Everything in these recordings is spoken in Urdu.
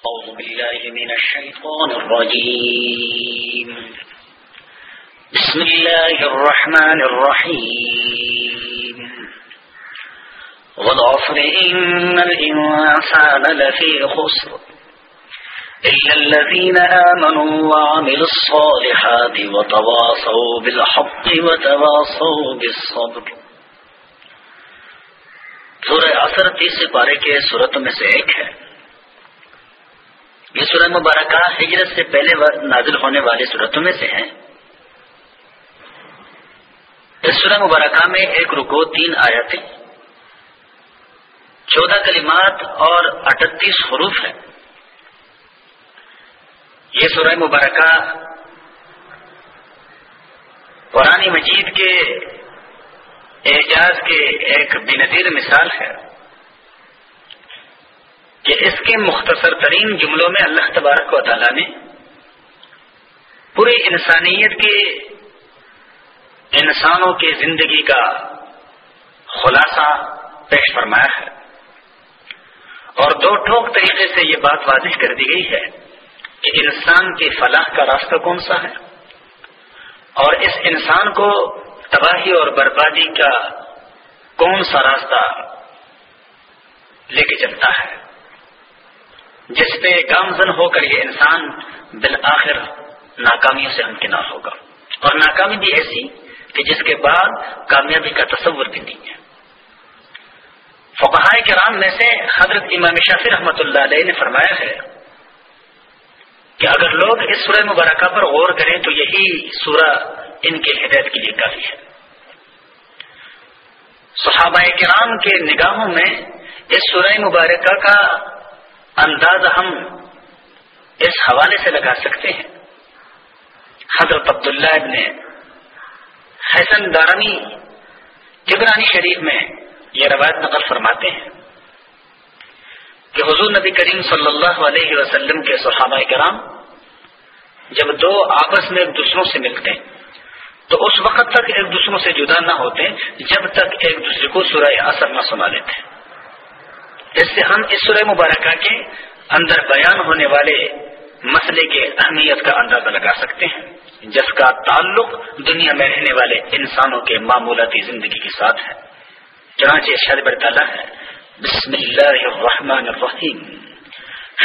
أعوذ بالله من الشيطان الرجيم. بسم الله الرحمن الرحيم. والعصر إن الإنسان لفي خسر. إلا الذين آمنوا وعملوا الصالحات وتواصوا بالحق وتواصوا بالصبر. سورہ عصر تیسرے پارے کے صورت میں سے ایک ہے. یہ سورہ مبارکہ ہجرت سے پہلے نازل ہونے والی صورتوں میں سے ہیں اس سورہ مبارکہ میں ایک رکو، تین آیتیں۔ چودہ کلمات اور اٹھتیس حروف ہیں۔ یہ سورہ مبارکہ قرآن مجید کے اعجاز کی ایک بنظیر مثال ہے۔ کہ اس کے مختصر ترین جملوں میں اللہ تبارک و تعالی نے پوری انسانیت کے انسانوں کی زندگی کا خلاصہ پیش فرمایا ہے اور دو ٹھوک طریقے سے یہ بات واضح کر دی گئی ہے کہ انسان کی فلاح کا راستہ کون سا ہے اور اس انسان کو تباہی اور بربادی کا کون سا راستہ لے کے چلتا ہے؟ جس پہ گامزن ہو کر یہ انسان بالآخر ناکامیوں سے ہمکنار ہوگا۔ اور ناکامی بھی ایسی کہ جس کے بعد کامیابی کا تصور بھی نہیں ہے۔ فقہ کرام میں سے حضرت امام شافی رحمۃ اللہ علیہ نے فرمایا ہے کہ اگر لوگ اس سورہ مبارکہ پر غور کریں تو یہی سورہ ان کے ہدایت کے لیے کافی ہے۔ صحابہ کرام کے نگاہوں میں اس سورہ مبارکہ کا انداز ہم اس حوالے سے لگا سکتے ہیں۔ حضرت عبداللہ ابن حسن دارمی ابرانی شریف میں یہ روایت نقل فرماتے ہیں کہ حضور نبی کریم صلی اللہ علیہ وسلم کے صحابہ کرام جب دو آپس میں ایک دوسروں سے ملتے تو اس وقت تک ایک دوسروں سے جدا نہ ہوتے جب تک ایک دوسرے کو سورہ اثر نہ سنا لیتے اس سے ہم اس سورہ مبارکہ کے اندر بیان ہونے والے مسئلے کے اہمیت کا اندازہ لگا سکتے ہیں، جس کا تعلق دنیا میں رہنے والے انسانوں کے معمولاتی زندگی کے ساتھ ہے۔ چنانچہ شرب تعالیٰ ہے۔ بسم اللہ الرحمن الرحیم۔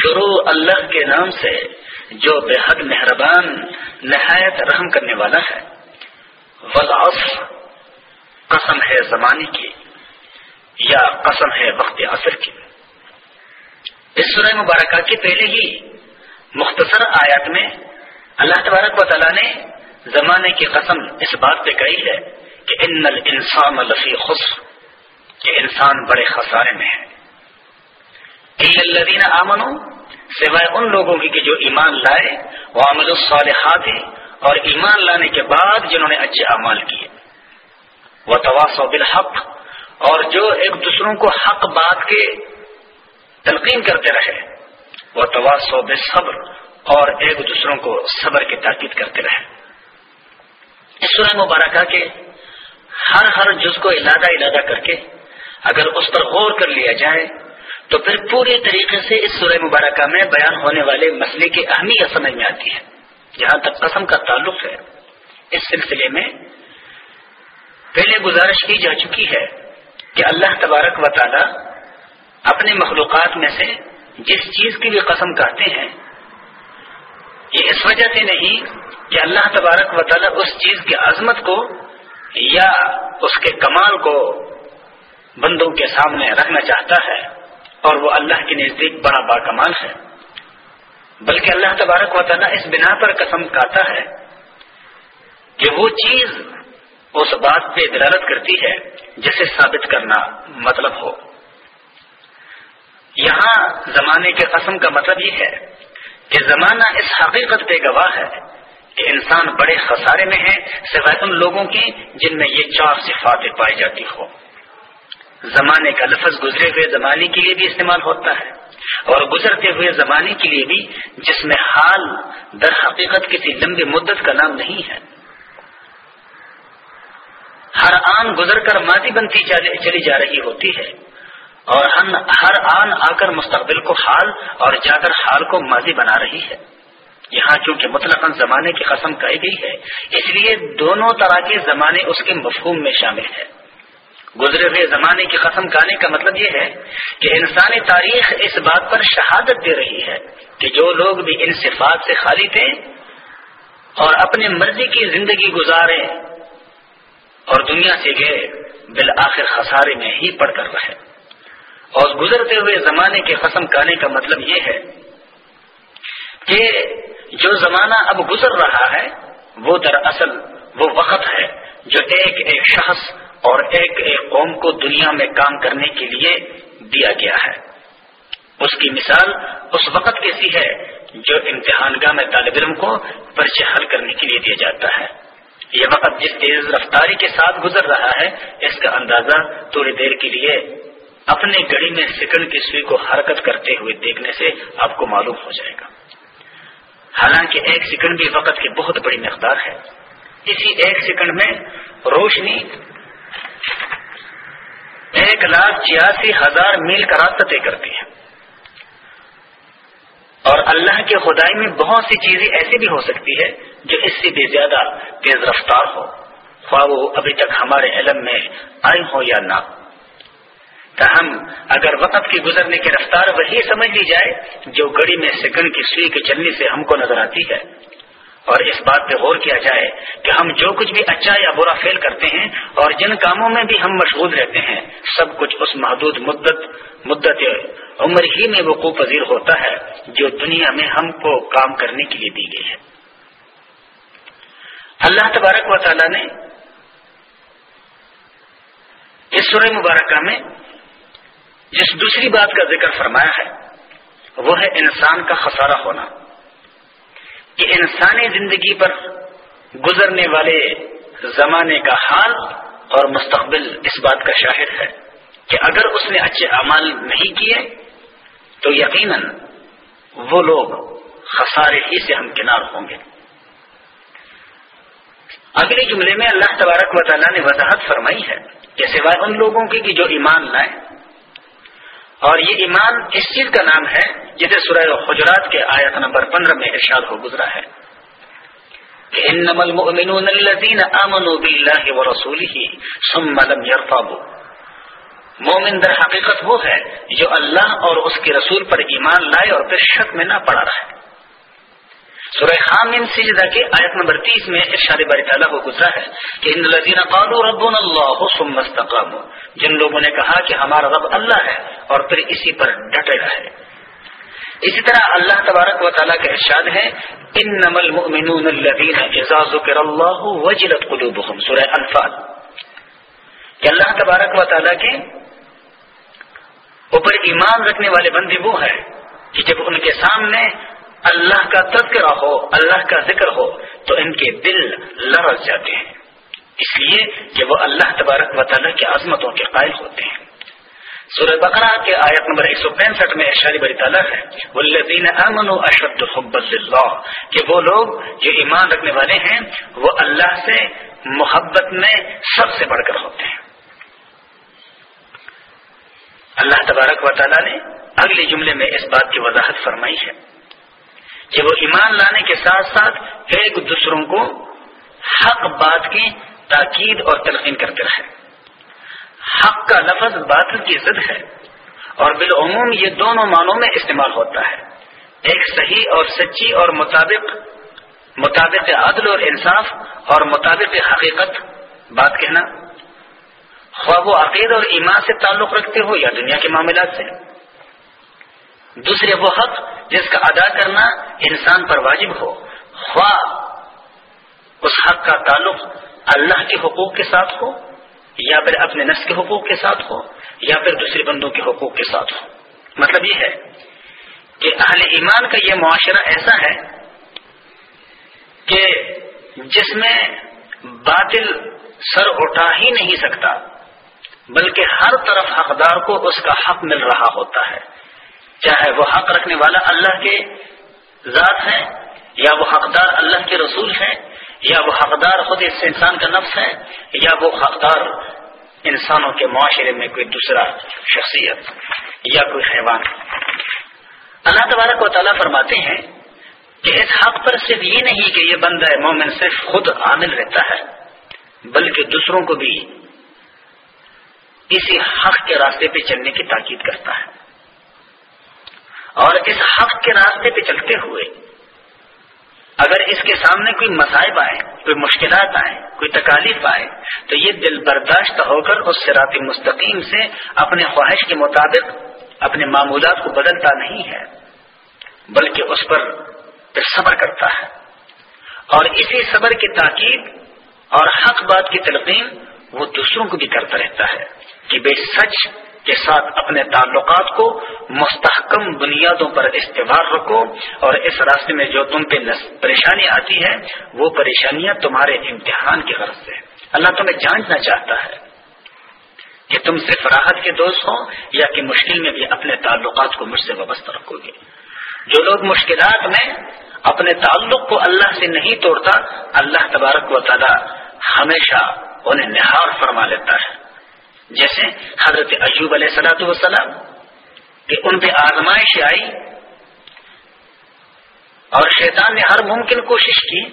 شروع اللہ کے نام سے جو بے حد مہربان، نہایت رحم کرنے والا ہے۔ والعصر، قسم ہے زمانے کی، یا قسم ہے وقت عصر کی۔ اس سورہ مبارکہ کے پہلے ہی مختصر آیات میں اللہ تبارک و تعالیٰ نے زمانے کی قسم اس بات پہ کہی ہے کہ ان الانسان لفی خس کہ انسان بڑے خسارے میں ہے۔ الدین امن سوائے ان لوگوں کی کہ جو ایمان لائے وہ عمل الصالحات اور ایمان لانے کے بعد جنہوں نے اچھے اعمال کیے۔ وہ تواس بالحق، اور جو ایک دوسروں کو حق بات کے تلقین کرتے رہے۔ وہ تواس و بے صبر اور ایک دوسروں کو صبر کی تاکید کرتے رہے۔ اس سورہ مبارکہ کے ہر ہر جز کو علادہ علادہ کر کے اگر اس پر غور کر لیا جائے، تو پھر پوری طریقے سے اس سورہ مبارکہ میں بیان ہونے والے مسئلے کی اہمیت سمجھ میں آتی ہے۔ جہاں تک قسم کا تعلق ہے، اس سلسلے میں پہلے گزارش کی جا چکی ہے کہ اللہ تبارک و تعالی اپنے مخلوقات میں سے جس چیز کی بھی قسم کہتے ہیں، یہ اس وجہ سے نہیں کہ اللہ تبارک و تعالی اس چیز کی عظمت کو یا اس کے کمال کو بندوں کے سامنے رکھنا چاہتا ہے اور وہ اللہ کے نزدیک بڑا با کمال ہے۔ بلکہ اللہ تبارک و تعالیٰ اس بنا پر قسم کہتا ہے کہ وہ چیز اس بات پہ دلالت کرتی ہے جسے ثابت کرنا مطلب ہو۔ یہاں زمانے کے قسم کا مطلب یہ ہے کہ زمانہ اس حقیقت پہ گواہ ہے کہ انسان بڑے خسارے میں ہے سوائے ان لوگوں کی جن میں یہ چار صفاتیں پائی جاتی ہو زمانے کا لفظ گزرے ہوئے زمانے کے لیے بھی استعمال ہوتا ہے اور گزرتے ہوئے زمانے کے لیے بھی جس میں حال در حقیقت کسی لمبی مدت کا نام نہیں ہے۔ ہر آن گزر کر مادی بنتی چلی جا رہی ہوتی ہے۔ اور ہم ہر آن آ کر مستقبل کو حال اور جا کر حال کو ماضی بنا رہی ہے۔ یہاں چونکہ مطلق زمانے کی قسم کہی گئی ہے، اس لیے دونوں طرح کے زمانے اس کے مفہوم میں شامل ہے گزرے ہوئے زمانے کی قسم کہنے کا مطلب یہ ہے کہ انسانی تاریخ اس بات پر شہادت دے رہی ہے کہ جو لوگ بھی ان صفات سے خالی تھے اور اپنی مرضی کی زندگی گزارے اور دنیا سے گئے، بالآخر خسارے میں ہی پڑ کر رہے۔ اور گزرتے ہوئے زمانے کی قسم کہنے کا مطلب یہ ہے کہ جو زمانہ اب گزر رہا ہے، وہ دراصل وہ وقت ہے جو ایک ایک شخص اور ایک ایک قوم کو دنیا میں کام کرنے کے لیے دیا گیا ہے۔ اس کی مثال اس وقت کیسی ہے جو امتحان گاہ میں طالب علم کو پرچے حل کرنے کے لیے دیا جاتا ہے۔ یہ وقت جس تیز رفتاری کے ساتھ گزر رہا ہے، اس کا اندازہ تھوڑی دیر کے لیے اپنے گڑی میں سیکنڈ کی سوئی کو حرکت کرتے ہوئے دیکھنے سے آپ کو معلوم ہو جائے گا۔ حالانکہ ایک سیکنڈ بھی وقت کی بہت بڑی مقدار ہے۔ اسی ایک سیکنڈ میں روشنی ایک لاکھ چھیاسی ہزار میل کا راستہ طے کرتی ہے۔ اور اللہ کے خدائی میں بہت سی چیزیں ایسی بھی ہو سکتی ہے جو اس سے بھی زیادہ تیز رفتار ہو۔ خواہ وہ ابھی تک ہمارے علم میں آئی ہو یا نہ۔ تاہم، اگر وقت کی گزرنے کی رفتار وہی سمجھ لی جائے جو گڑی میں سیکنڈ کی سوئی کے چلنے سے ہم کو نظر آتی ہے۔ اور اس بات پہ غور کیا جائے کہ ہم جو کچھ بھی اچھا یا برا فیل کرتے ہیں اور جن کاموں میں بھی ہم مشغول رہتے ہیں، سب کچھ اس محدود مدت مدت عمر ہی میں وقوع پذیر ہوتا ہے جو دنیا میں ہم کو کام کرنے کے لیے دی گئی ہے۔ اللہ تبارک و تعالی نے اس سورہ مبارکہ میں جس دوسری بات کا ذکر فرمایا ہے، وہ ہے انسان کا خسارہ ہونا۔ کہ انسانی زندگی پر گزرنے والے زمانے کا حال اور مستقبل اس بات کا شاہد ہے کہ اگر اس نے اچھے اعمال نہیں کیے، تو یقیناً وہ لوگ خسارے ہی سے ہم کنار ہوں گے۔ اگلے جملے میں اللہ تبارک و تعالیٰ نے وضاحت فرمائی ہے کہ سوائے ان لوگوں کی جو ایمان لائیں اور یہ ایمان اس چیز کا نام ہے جسے سورہ حجرات کے آیت نمبر پندرہ میں ارشاد ہو گزرا ہے۔ مومن در حقیقت وہ ہے جو اللہ اور اس کے رسول پر ایمان لائے اور پھر شک میں نہ پڑا رہا ہے سورہ خامن سجدہ کے آیت نمبر تیس میں ارشاد باری تعالیٰ کو گزرا ہے کہ ان لذین قالوا ربنا اللہ ثم استقاموا۔ جن لوگوں نے کہا کہ ہمارا رب اللہ ہے اور پھر اسی پر ڈٹے رہے اسی طرح اللہ تبارک و تعالیٰ کا ارشاد ہے، انما المؤمنون الذين اذا ذكر الله وجلت قلوبهم سورہ انفال۔ کہ اللہ تبارک و تعالیٰ کے اوپر ایمان رکھنے والے بندے وہ ہیں کہ جب ان کے سامنے اللہ کا تذکرہ ہو، اللہ کا ذکر ہو، تو ان کے دل لرز جاتے ہیں۔ اس لیے کہ وہ اللہ تبارک و تعالیٰ کی عظمتوں کے قائل ہوتے ہیں۔ سورہ بقرہ کے آیت نمبر ایک سو پینسٹھ میں اشاری بری تعالیٰ ہے، والذین آمنوا اشد حب اللہ کہ وہ لوگ جو ایمان رکھنے والے ہیں، وہ اللہ سے محبت میں سب سے بڑھ کر ہوتے ہیں۔ اللہ تبارک و تعالیٰ نے اگلے جملے میں اس بات کی وضاحت فرمائی ہے۔ کہ وہ ایمان لانے کے ساتھ ساتھ ایک دوسروں کو حق بات کی تاکید اور تلقین کرتے رہے۔ حق کا لفظ باطل کی ضد ہے اور بالعموم یہ دونوں معنوں میں استعمال ہوتا ہے۔ ایک صحیح اور سچی اور مطابق مطابق عدل اور انصاف اور مطابق حقیقت بات کہنا۔ خواہ و عقید اور ایمان سے تعلق رکھتے ہو یا دنیا کے معاملات سے۔ دوسرے وہ حق جس کا ادا کرنا انسان پر واجب ہو۔ خواہ اس حق کا تعلق اللہ کے حقوق کے ساتھ ہو یا پھر اپنے نفس کے حقوق کے ساتھ ہو یا پھر دوسرے بندوں کے حقوق کے ساتھ ہو۔ مطلب یہ ہے کہ اہل ایمان کا یہ معاشرہ ایسا ہے کہ جس میں باطل سر اٹھا ہی نہیں سکتا، بلکہ ہر طرف حقدار کو اس کا حق مل رہا ہوتا ہے۔ چاہے وہ حق رکھنے والا اللہ کے ذات ہے یا وہ حقدار اللہ کے رسول ہے یا وہ حقدار خود اس انسان کا نفس ہے یا وہ حقدار انسانوں کے معاشرے میں کوئی دوسرا شخصیت یا کوئی حیوان؟ اللہ تبارک و تعالیٰ فرماتے ہیں کہ اس حق پر صرف یہ نہیں کہ یہ بندہ مومن صرف خود عامل رہتا ہے، بلکہ دوسروں کو بھی اسی حق کے راستے پہ چلنے کی تاکید کرتا ہے۔ اور اس حق کے راستے پہ چلتے ہوئے اگر اس کے سامنے کوئی مصائب آئے، کوئی مشکلات آئے، کوئی تکالیف آئے، تو یہ دل برداشت ہو کر اس سراط مستقیم سے اپنے خواہش کے مطابق، اپنے معمولات کو بدلتا نہیں ہے، بلکہ اس پر صبر کرتا ہے۔ اور اسی صبر کی تاکید اور حق بات کی تلقین وہ دوسروں کو بھی کرتا رہتا ہے کہ بے سچ کے ساتھ اپنے تعلقات کو مستحکم بنیادوں پر استوار رکھو اور اس راستے میں جو تم پہ پریشانی آتی ہے، وہ پریشانیاں تمہارے امتحان کی غرض سے۔ اللہ تمہیں جانچنا چاہتا ہے کہ تم صرف راحت کے دوست ہو یا کہ مشکل میں بھی اپنے تعلقات کو مجھ سے وابستہ رکھو گے۔ جو لوگ مشکلات میں اپنے تعلق کو اللہ سے نہیں توڑتا، اللہ تبارک و تعالی ہمیشہ انہیں نہار فرما لیتا ہے۔ جیسے حضرت ایوب علیہ سلاۃ وسلام کہ ان پہ آزمائش آئی اور شیطان نے ہر ممکن کوشش کی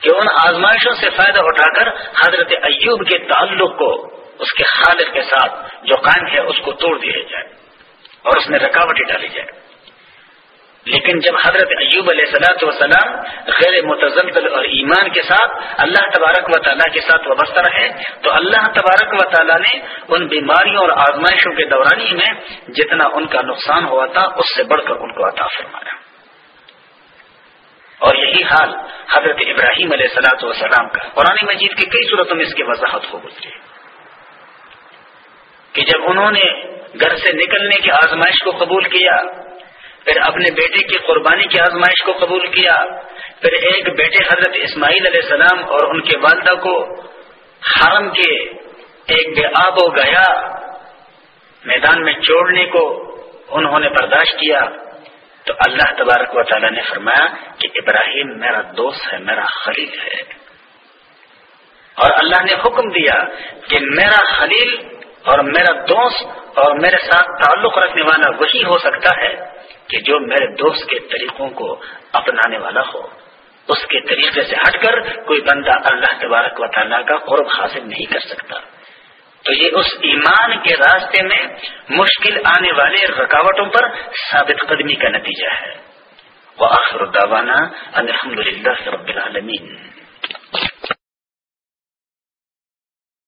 کہ ان آزمائشوں سے فائدہ اٹھا کر حضرت ایوب کے تعلق کو اس کے خالق کے ساتھ جو قائم ہے اس کو توڑ دیا جائے اور اس میں رکاوٹیں ڈالی جائے۔ لیکن جب حضرت ایوب علیہ سلاۃ وسلام غیر متزلزل اور ایمان کے ساتھ اللہ تبارک و تعالیٰ کے ساتھ وابستہ رہے، تو اللہ تبارک و تعالیٰ نے ان بیماریوں اور آزمائشوں کے دورانی میں جتنا ان کا نقصان ہوا تھا، اس سے بڑھ کر ان کو عطا فرمایا۔ اور یہی حال حضرت ابراہیم علیہ سلاۃ وسلام کا۔ قرآن مجید کی کئی صورتوں میں اس کی وضاحت ہو گزری۔ کہ جب انہوں نے گھر سے نکلنے کی آزمائش کو قبول کیا پھر اپنے بیٹے کی قربانی کی آزمائش کو قبول کیا۔ پھر ایک بیٹے حضرت اسماعیل علیہ السلام اور ان کے والدہ کو حرم کے ایک بے آب و گیا میدان میں چھوڑنے کو انہوں نے برداشت کیا۔ تو اللہ تبارک و تعالیٰ نے فرمایا کہ ابراہیم میرا دوست ہے، میرا خلیل ہے۔ اور اللہ نے حکم دیا کہ میرا خلیل اور میرا دوست اور میرے ساتھ تعلق رکھنے والا وہی ہو سکتا ہے کہ جو میرے دوست کے طریقوں کو اپنانے والا ہو۔ اس کے طریقے سے ہٹ کر کوئی بندہ اللہ تبارک و تعالیٰ کا قرب حاصل نہیں کر سکتا۔ تو یہ اس ایمان کے راستے میں مشکل آنے والے رکاوٹوں پر ثابت قدمی کا نتیجہ ہے۔ وہ آخر الداوانہ الحمد للہ رب العالمین۔